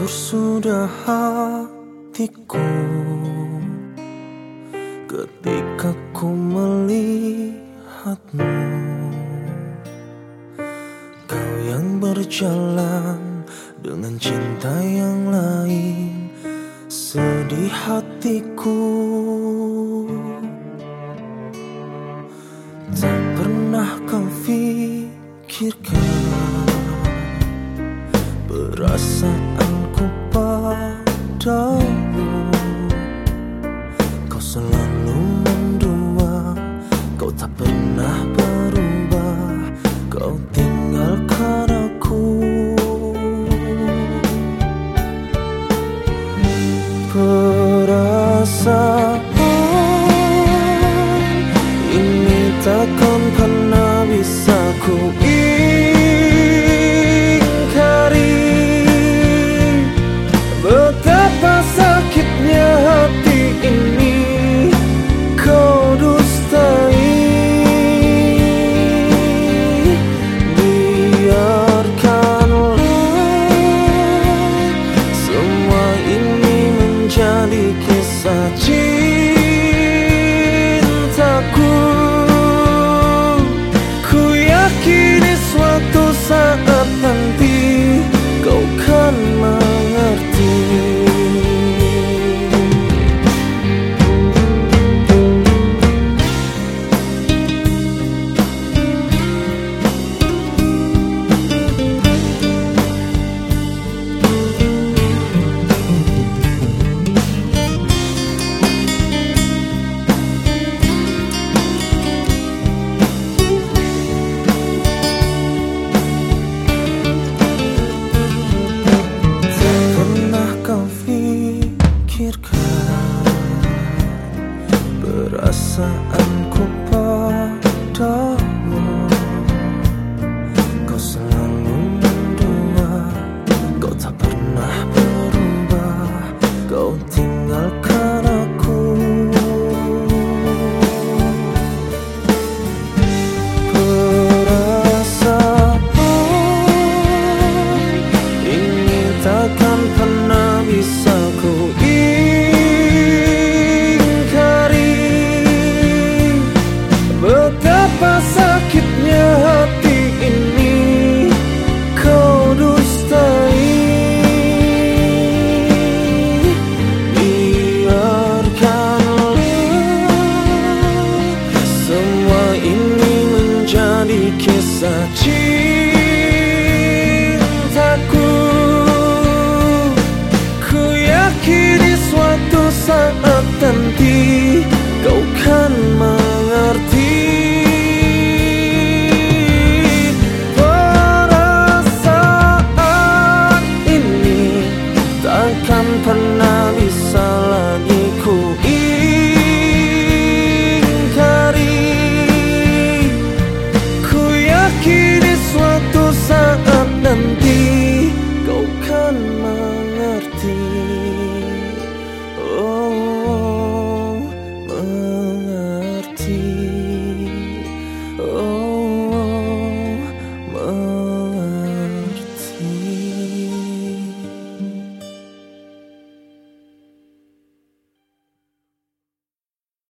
Hancur sudah hatiku. Ketika ku melihatmu Kau yang berjalan dengan cinta yang lain Sedih hatiku Perasaanku padamu Kau selalu mendua. Kau tak pernah berubah Kau tinggalkan aku Perasaan ini takkan pernah Betapa sakitnya hati ini? Kau dustai. Biarkanlah Semua ini menjadi kisah cinta. perasaanku padamu. Kau selalu mendua Kau tak pernah Betapa sakitnya hati ini? Kau dustai. Biarkanlah Semua ini menjadi kisah cinta.